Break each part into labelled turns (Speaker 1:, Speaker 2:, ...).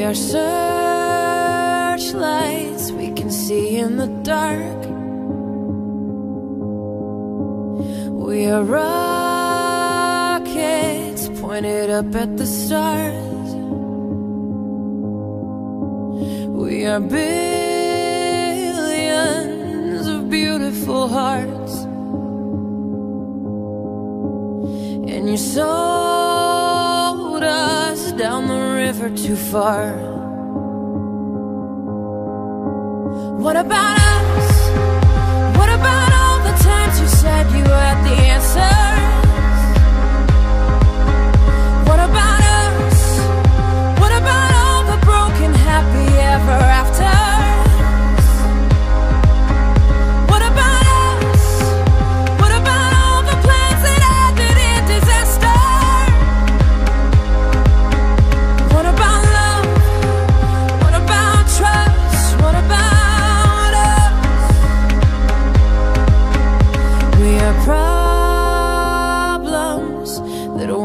Speaker 1: We are searchlights we can see in the dark. We are rockets pointed up at the stars. We are billions of beautiful hearts. And you saw river too far. What about us?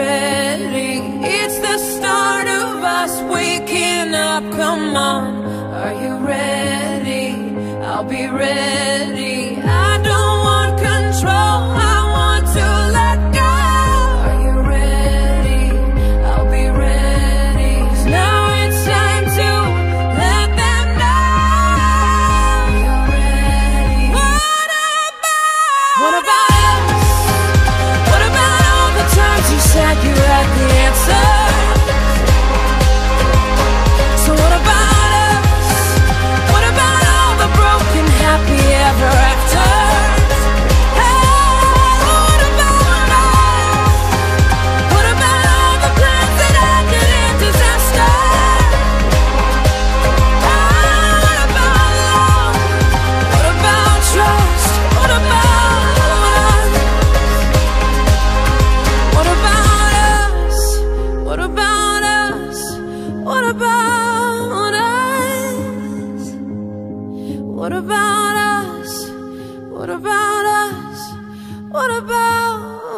Speaker 1: ready? It's the start of us waking up. Come on, are you ready? I'll be ready. What about us? What about us? What about